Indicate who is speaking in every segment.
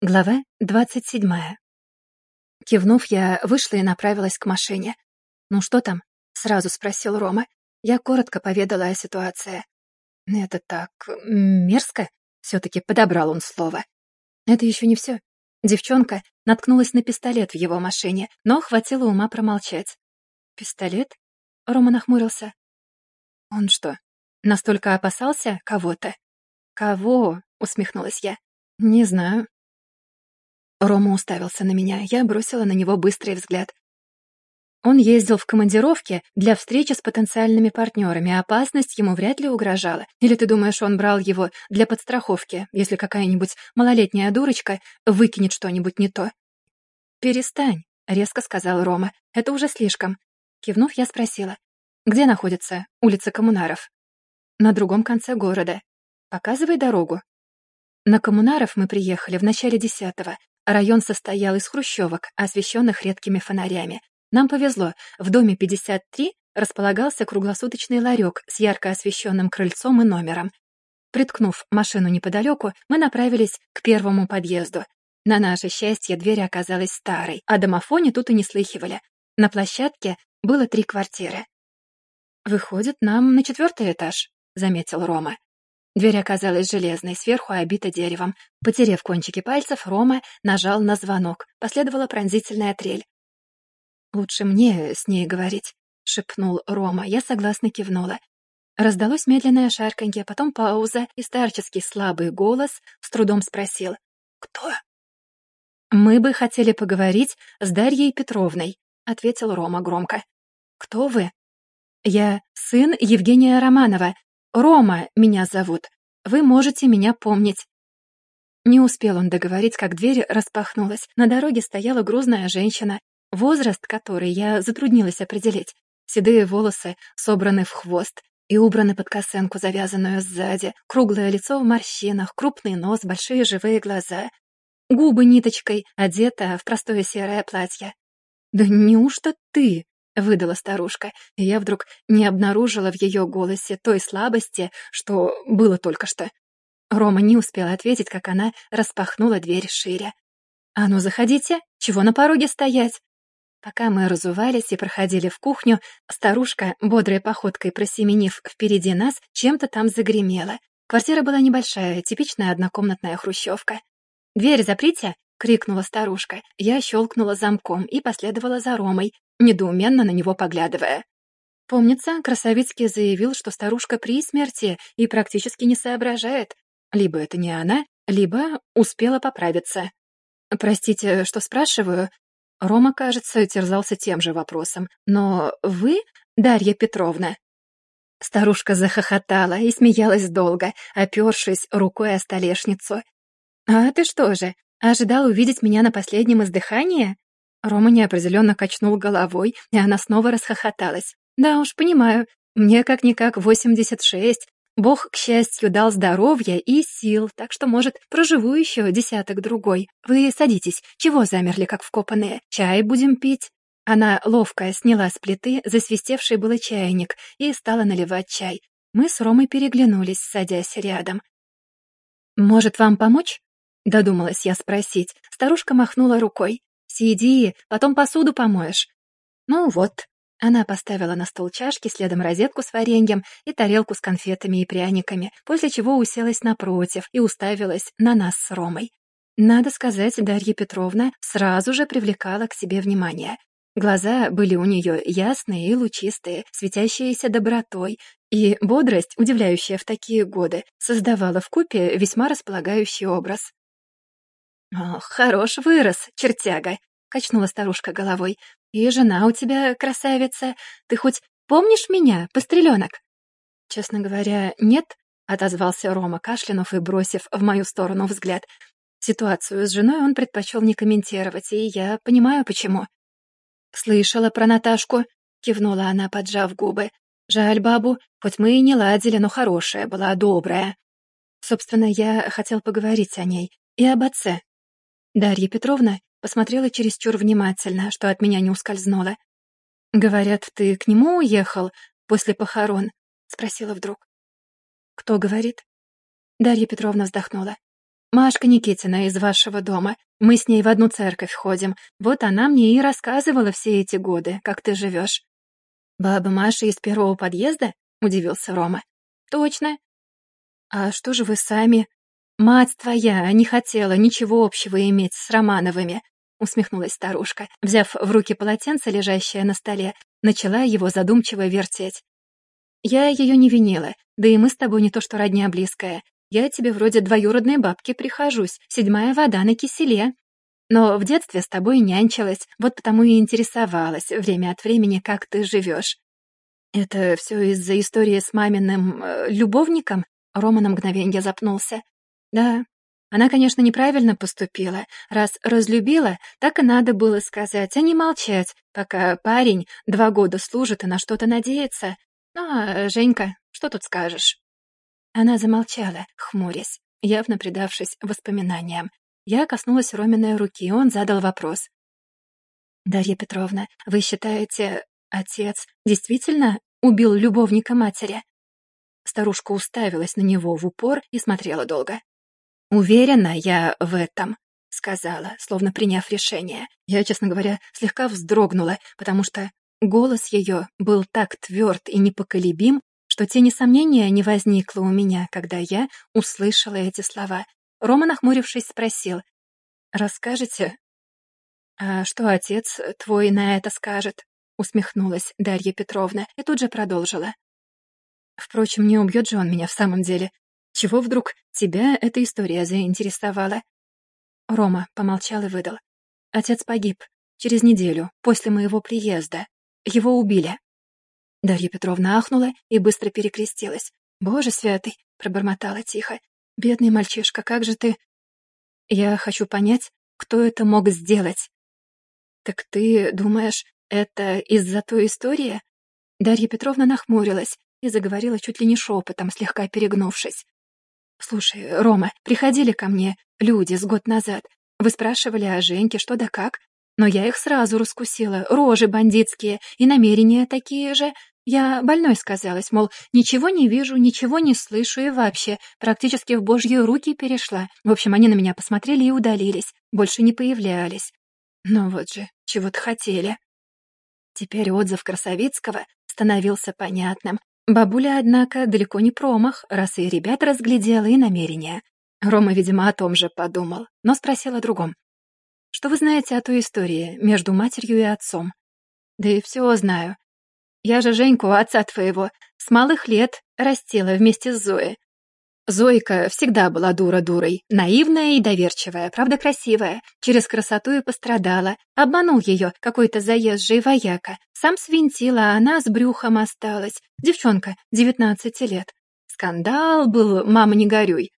Speaker 1: Глава двадцать седьмая. Кивнув, я вышла и направилась к машине. «Ну что там?» — сразу спросил Рома. Я коротко поведала о ситуации. «Это так... мерзко?» — все-таки подобрал он слово. Это еще не все. Девчонка наткнулась на пистолет в его машине, но хватило ума промолчать. «Пистолет?» — Рома нахмурился. «Он что, настолько опасался кого-то?» «Кого?» — усмехнулась я. «Не знаю. Рома уставился на меня, я бросила на него быстрый взгляд. Он ездил в командировке для встречи с потенциальными партнерами, опасность ему вряд ли угрожала. Или ты думаешь, он брал его для подстраховки, если какая-нибудь малолетняя дурочка выкинет что-нибудь не то? «Перестань», — резко сказал Рома. «Это уже слишком». Кивнув, я спросила. «Где находится улица Коммунаров?» «На другом конце города. Показывай дорогу». На Коммунаров мы приехали в начале десятого. Район состоял из хрущевок, освещенных редкими фонарями. Нам повезло, в доме 53 располагался круглосуточный ларек с ярко освещенным крыльцом и номером. Приткнув машину неподалеку, мы направились к первому подъезду. На наше счастье, дверь оказалась старой, а домофоне тут и не слыхивали. На площадке было три квартиры. «Выходит, нам на четвертый этаж», — заметил Рома. Дверь оказалась железной, сверху обита деревом. Потерев кончики пальцев, Рома нажал на звонок. Последовала пронзительная трель. «Лучше мне с ней говорить», — шепнул Рома. Я согласно кивнула. Раздалось медленное шарканье, потом пауза, и старческий слабый голос с трудом спросил. «Кто?» «Мы бы хотели поговорить с Дарьей Петровной», — ответил Рома громко. «Кто вы?» «Я сын Евгения Романова, «Рома меня зовут. Вы можете меня помнить». Не успел он договорить, как дверь распахнулась. На дороге стояла грузная женщина, возраст которой я затруднилась определить. Седые волосы собраны в хвост и убраны под косынку, завязанную сзади, круглое лицо в морщинах, крупный нос, большие живые глаза. Губы ниточкой, одета в простое серое платье. «Да неужто ты?» Выдала старушка, и я вдруг не обнаружила в ее голосе той слабости, что было только что. Рома не успела ответить, как она распахнула дверь шире. «А ну, заходите! Чего на пороге стоять?» Пока мы разувались и проходили в кухню, старушка, бодрой походкой просеменив впереди нас, чем-то там загремела. Квартира была небольшая, типичная однокомнатная хрущевка. «Дверь заприте!» — крикнула старушка. Я щелкнула замком и последовала за Ромой, недоуменно на него поглядывая. Помнится, Красовицкий заявил, что старушка при смерти и практически не соображает. Либо это не она, либо успела поправиться. «Простите, что спрашиваю?» Рома, кажется, терзался тем же вопросом. «Но вы, Дарья Петровна?» Старушка захохотала и смеялась долго, опершись рукой о столешницу. «А ты что же, ожидал увидеть меня на последнем издыхании?» Рома неопределенно качнул головой, и она снова расхохоталась. «Да уж, понимаю, мне как-никак 86. Бог, к счастью, дал здоровья и сил, так что, может, проживу еще десяток-другой. Вы садитесь, чего замерли, как вкопанные? Чай будем пить?» Она ловко сняла с плиты засвистевший было чайник и стала наливать чай. Мы с Ромой переглянулись, садясь рядом. «Может, вам помочь?» — додумалась я спросить. Старушка махнула рукой. Сиди, потом посуду помоешь». «Ну вот». Она поставила на стол чашки, следом розетку с вареньем и тарелку с конфетами и пряниками, после чего уселась напротив и уставилась на нас с Ромой. Надо сказать, Дарья Петровна сразу же привлекала к себе внимание. Глаза были у нее ясные и лучистые, светящиеся добротой, и бодрость, удивляющая в такие годы, создавала в купе весьма располагающий образ. «Ох, хорош вырос, чертяга!» — качнула старушка головой. «И жена у тебя красавица. Ты хоть помнишь меня, постреленок?» «Честно говоря, нет», — отозвался Рома, кашлянув и бросив в мою сторону взгляд. Ситуацию с женой он предпочел не комментировать, и я понимаю, почему. «Слышала про Наташку», — кивнула она, поджав губы. «Жаль бабу, хоть мы и не ладили, но хорошая была, добрая». Собственно, я хотел поговорить о ней и об отце. Дарья Петровна посмотрела чересчур внимательно, что от меня не ускользнуло. «Говорят, ты к нему уехал после похорон?» — спросила вдруг. «Кто говорит?» Дарья Петровна вздохнула. Машка Никитина из вашего дома. Мы с ней в одну церковь ходим. Вот она мне и рассказывала все эти годы, как ты живешь. Баба Маша из первого подъезда? Удивился Рома. Точно. А что же вы сами? Мать твоя не хотела ничего общего иметь с Романовыми, усмехнулась старушка, взяв в руки полотенце, лежащее на столе, начала его задумчиво вертеть. Я ее не винила, да и мы с тобой не то что родня близкая. Я тебе вроде двоюродной бабки прихожусь, седьмая вода на киселе. Но в детстве с тобой нянчилась, вот потому и интересовалась время от времени, как ты живешь. Это все из-за истории с маминым э, любовником? Рома на мгновенье запнулся. Да, она, конечно, неправильно поступила. Раз разлюбила, так и надо было сказать, а не молчать, пока парень два года служит и на что-то надеется. Ну, а Женька, что тут скажешь? Она замолчала, хмурясь, явно предавшись воспоминаниям. Я коснулась Роминой руки, и он задал вопрос. «Дарья Петровна, вы считаете, отец действительно убил любовника матери?» Старушка уставилась на него в упор и смотрела долго. «Уверена я в этом», — сказала, словно приняв решение. Я, честно говоря, слегка вздрогнула, потому что голос ее был так тверд и непоколебим, что тени сомнения не возникло у меня, когда я услышала эти слова. Рома, нахмурившись, спросил, «Расскажете?» «А что отец твой на это скажет?» усмехнулась Дарья Петровна и тут же продолжила. «Впрочем, не убьет же он меня в самом деле. Чего вдруг тебя эта история заинтересовала?» Рома помолчал и выдал. «Отец погиб. Через неделю, после моего приезда. Его убили». Дарья Петровна ахнула и быстро перекрестилась. «Боже святый!» — пробормотала тихо. «Бедный мальчишка, как же ты...» «Я хочу понять, кто это мог сделать». «Так ты думаешь, это из-за той истории?» Дарья Петровна нахмурилась и заговорила чуть ли не шепотом, слегка перегнувшись. «Слушай, Рома, приходили ко мне люди с год назад. Вы спрашивали о Женьке, что да как. Но я их сразу раскусила, рожи бандитские и намерения такие же. Я больной сказалась, мол, ничего не вижу, ничего не слышу и вообще практически в божьи руки перешла. В общем, они на меня посмотрели и удалились, больше не появлялись. Но вот же, чего-то хотели. Теперь отзыв Красовицкого становился понятным. Бабуля, однако, далеко не промах, раз и ребят разглядела, и намерения. Рома, видимо, о том же подумал, но спросил о другом. Что вы знаете о той истории между матерью и отцом? Да и все знаю. Я же Женьку, отца твоего, с малых лет растила вместе с Зоей. Зойка всегда была дура-дурой, наивная и доверчивая, правда красивая, через красоту и пострадала. Обманул ее какой-то заезжий вояка. Сам свинтил, а она с брюхом осталась. Девчонка, девятнадцати лет. Скандал был, мама не горюй.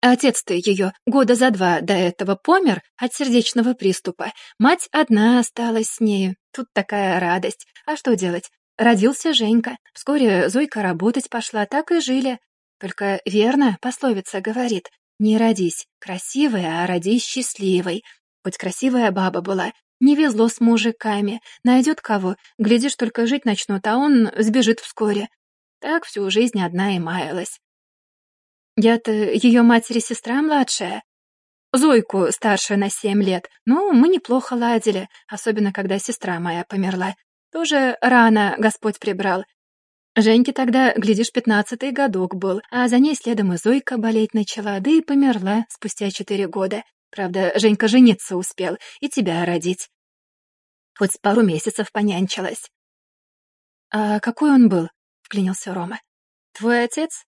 Speaker 1: Отец-то ее года за два до этого помер от сердечного приступа. Мать одна осталась с нею. Тут такая радость. А что делать? Родился Женька. Вскоре Зойка работать пошла, так и жили. Только верно пословица говорит, не родись красивой, а родись счастливой. Хоть красивая баба была, не везло с мужиками. Найдет кого, глядишь, только жить начнут, а он сбежит вскоре. Так всю жизнь одна и маялась. Я-то ее матери-сестра младшая. Зойку старше на семь лет. Ну, мы неплохо ладили, особенно когда сестра моя померла. Тоже рано Господь прибрал. Женьке тогда, глядишь, пятнадцатый годок был, а за ней следом и Зойка болеть начала, да и померла спустя четыре года. Правда, Женька жениться успел и тебя родить. Хоть пару месяцев понянчилась. «А какой он был?» — вклинился Рома. «Твой отец?»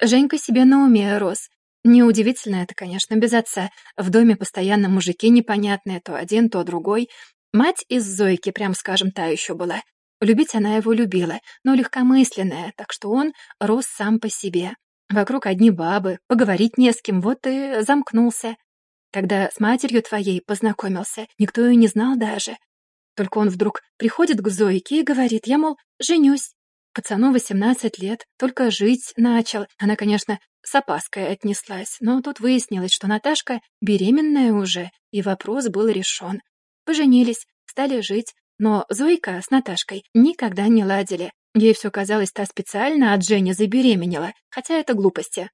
Speaker 1: Женька себе на уме рос. Неудивительно это, конечно, без отца. В доме постоянно мужики непонятные, то один, то другой. Мать из Зойки, прям скажем, та еще была. Любить она его любила, но легкомысленная, так что он рос сам по себе. Вокруг одни бабы, поговорить не с кем, вот и замкнулся. Когда с матерью твоей познакомился, никто и не знал даже. Только он вдруг приходит к Зойке и говорит, я, мол, женюсь. Пацану 18 лет, только жить начал. Она, конечно, с опаской отнеслась, но тут выяснилось, что Наташка беременная уже, и вопрос был решен. Поженились, стали жить, но Зойка с Наташкой никогда не ладили. Ей все казалось, та специально от Жени забеременела, хотя это глупости.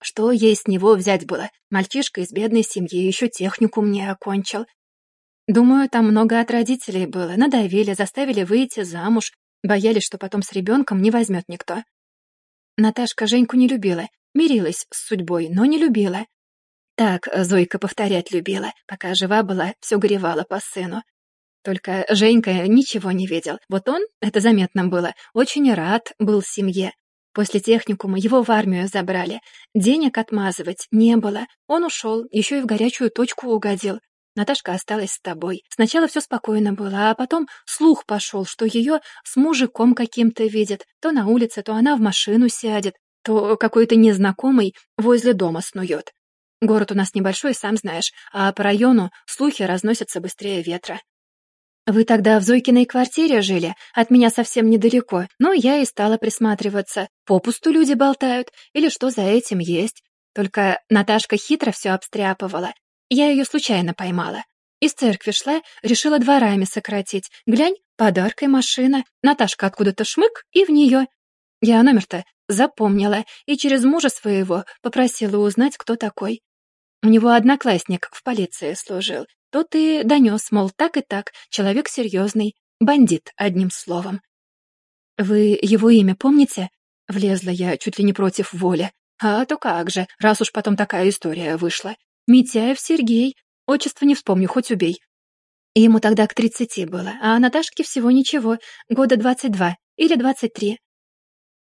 Speaker 1: Что ей с него взять было? Мальчишка из бедной семьи, еще техникум не окончил. Думаю, там много от родителей было. Надавили, заставили выйти замуж. Боялись, что потом с ребенком не возьмет никто. Наташка Женьку не любила. Мирилась с судьбой, но не любила. Так Зойка повторять любила. Пока жива была, все горевала по сыну. Только Женька ничего не видел. Вот он, это заметно было, очень рад был семье. После техникума его в армию забрали. Денег отмазывать не было. Он ушел, еще и в горячую точку угодил. Наташка осталась с тобой. Сначала все спокойно было, а потом слух пошел, что ее с мужиком каким-то видят. То на улице, то она в машину сядет, то какой-то незнакомый возле дома снует. Город у нас небольшой, сам знаешь, а по району слухи разносятся быстрее ветра. Вы тогда в Зойкиной квартире жили, от меня совсем недалеко, но я и стала присматриваться. Попусту люди болтают, или что за этим есть. Только Наташка хитро все обстряпывала. Я ее случайно поймала. Из церкви шла, решила дворами сократить. Глянь, подаркой машина. Наташка откуда-то шмык и в нее. Я номер-то запомнила и через мужа своего попросила узнать, кто такой. У него одноклассник в полиции служил. Тот и донес, мол, так и так, человек серьезный, бандит, одним словом. «Вы его имя помните?» Влезла я чуть ли не против воли. А то как же, раз уж потом такая история вышла. Митяев Сергей, отчество не вспомню, хоть убей. Ему тогда к тридцати было, а Наташке всего ничего, года двадцать два или двадцать три.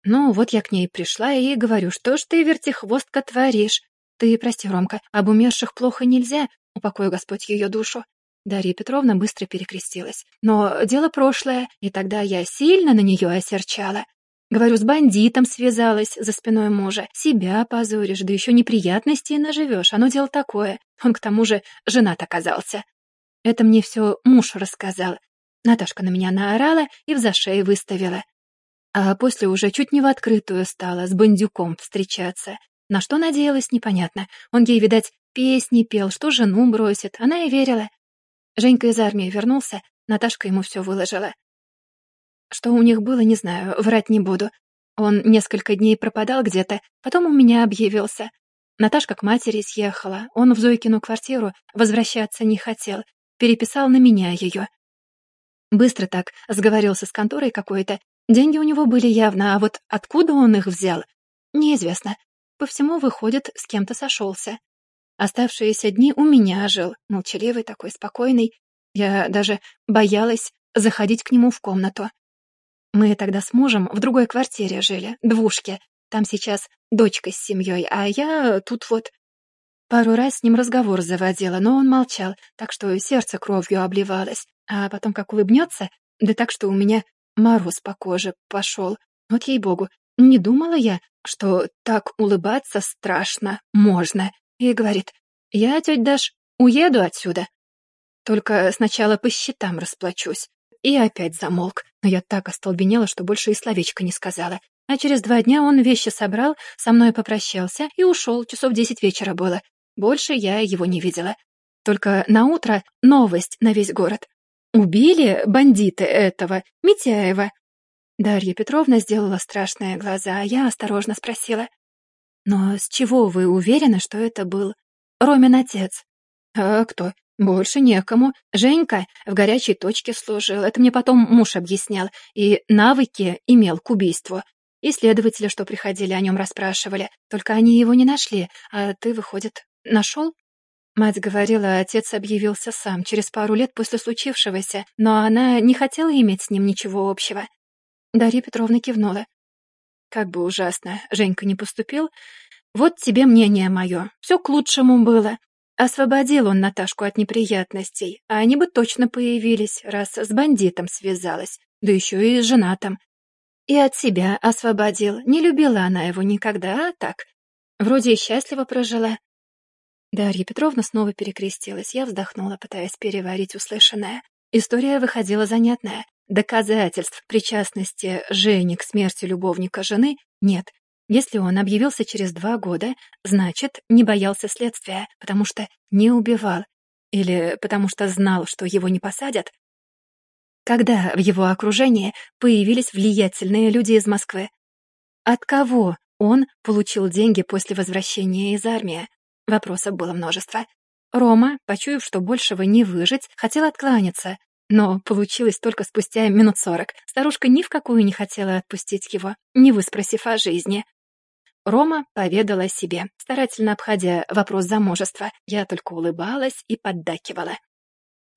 Speaker 1: Ну, вот я к ней пришла и говорю, что ж ты, вертихвостка, творишь? Ты, прости, Ромка, об умерших плохо нельзя, упокой Господь ее душу. Дарья Петровна быстро перекрестилась. Но дело прошлое, и тогда я сильно на нее осерчала. Говорю, с бандитом связалась за спиной мужа. Себя позоришь, да еще неприятностей наживешь. Оно дело такое. Он к тому же женат оказался. Это мне все муж рассказал. Наташка на меня наорала и в зашей выставила. А после уже чуть не в открытую стала с бандюком встречаться. На что надеялась, непонятно. Он ей, видать, песни пел, что жену бросит. Она и верила. Женька из армии вернулся, Наташка ему все выложила. Что у них было, не знаю, врать не буду. Он несколько дней пропадал где-то, потом у меня объявился. Наташка к матери съехала, он в Зойкину квартиру возвращаться не хотел, переписал на меня ее. Быстро так сговорился с конторой какой-то, деньги у него были явно, а вот откуда он их взял, неизвестно. По всему, выходит, с кем-то сошелся. Оставшиеся дни у меня жил, молчаливый такой, спокойный. Я даже боялась заходить к нему в комнату. Мы тогда с мужем в другой квартире жили, двушке. Там сейчас дочка с семьей, а я тут вот... Пару раз с ним разговор заводила, но он молчал, так что сердце кровью обливалось. А потом как улыбнется, да так, что у меня мороз по коже пошел. Вот ей-богу, не думала я, что так улыбаться страшно можно. И говорит, я, тетя Даш, уеду отсюда. Только сначала по счетам расплачусь. И опять замолк, но я так остолбенела, что больше и словечко не сказала. А через два дня он вещи собрал, со мной попрощался и ушел, часов десять вечера было. Больше я его не видела. Только на утро новость на весь город. Убили бандиты этого, Митяева. Дарья Петровна сделала страшные глаза, а я осторожно спросила. «Но с чего вы уверены, что это был Ромин отец?» «А кто? Больше некому. Женька в горячей точке служил, это мне потом муж объяснял, и навыки имел к убийству. Исследователи, что приходили, о нем расспрашивали, только они его не нашли, а ты, выходит, нашел?» Мать говорила, отец объявился сам через пару лет после случившегося, но она не хотела иметь с ним ничего общего. Дарья Петровна кивнула. Как бы ужасно Женька не поступил, вот тебе мнение мое. Все к лучшему было. Освободил он Наташку от неприятностей, а они бы точно появились, раз с бандитом связалась, да еще и с женатым. И от себя освободил. Не любила она его никогда, а так. Вроде и счастливо прожила. Дарья Петровна снова перекрестилась. Я вздохнула, пытаясь переварить услышанное. История выходила занятная. Доказательств причастности Жени к смерти любовника жены нет. Если он объявился через два года, значит, не боялся следствия, потому что не убивал. Или потому что знал, что его не посадят. Когда в его окружении появились влиятельные люди из Москвы? От кого он получил деньги после возвращения из армии. Вопросов было множество. Рома, почуяв, что большего не выжить, хотел откланяться, но получилось только спустя минут сорок. Старушка ни в какую не хотела отпустить его, не выспросив о жизни. Рома поведала о себе, старательно обходя вопрос замужества. Я только улыбалась и поддакивала.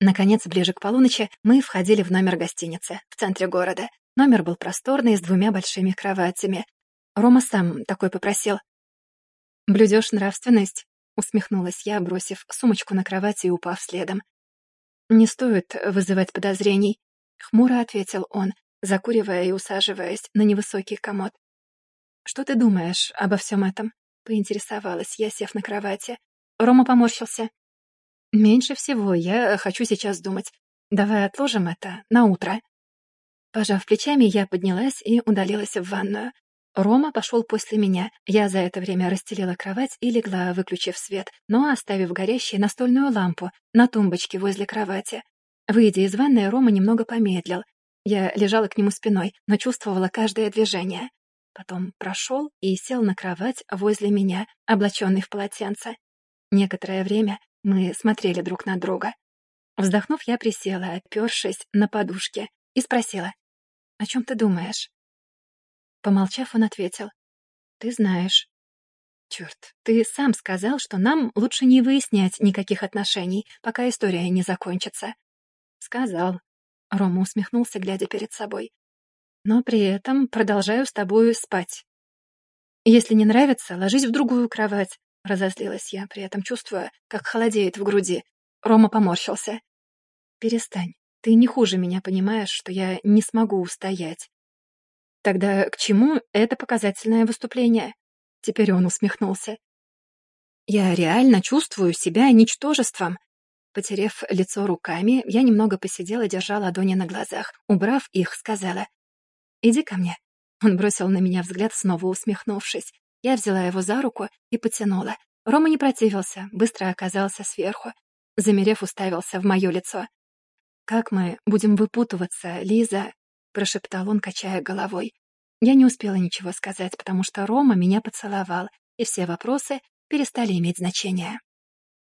Speaker 1: Наконец, ближе к полуночи, мы входили в номер гостиницы в центре города. Номер был просторный, с двумя большими кроватями. Рома сам такой попросил. «Блюдешь нравственность?» — усмехнулась я, бросив сумочку на кровать и упав следом. «Не стоит вызывать подозрений», — хмуро ответил он, закуривая и усаживаясь на невысокий комод. «Что ты думаешь обо всем этом?» — поинтересовалась я, сев на кровати. Рома поморщился. «Меньше всего я хочу сейчас думать. Давай отложим это на утро». Пожав плечами, я поднялась и удалилась в ванную. Рома пошел после меня. Я за это время расстелила кровать и легла, выключив свет, но оставив горящей настольную лампу на тумбочке возле кровати. Выйдя из ванной, Рома немного помедлил. Я лежала к нему спиной, но чувствовала каждое движение. Потом прошел и сел на кровать возле меня, облаченный в полотенце. Некоторое время мы смотрели друг на друга. Вздохнув, я присела, опершись на подушке, и спросила, «О чем ты думаешь?» Помолчав, он ответил, «Ты знаешь». «Черт, ты сам сказал, что нам лучше не выяснять никаких отношений, пока история не закончится». «Сказал». Рома усмехнулся, глядя перед собой. «Но при этом продолжаю с тобою спать. Если не нравится, ложись в другую кровать. Разозлилась я, при этом чувствуя, как холодеет в груди. Рома поморщился. «Перестань. Ты не хуже меня понимаешь, что я не смогу устоять». «Тогда к чему это показательное выступление?» Теперь он усмехнулся. «Я реально чувствую себя ничтожеством». Потерев лицо руками, я немного посидела, держа ладони на глазах. Убрав их, сказала. «Иди ко мне». Он бросил на меня взгляд, снова усмехнувшись. Я взяла его за руку и потянула. Рома не противился, быстро оказался сверху. Замерев, уставился в мое лицо. «Как мы будем выпутываться, Лиза?» — прошептал он, качая головой. Я не успела ничего сказать, потому что Рома меня поцеловал, и все вопросы перестали иметь значение.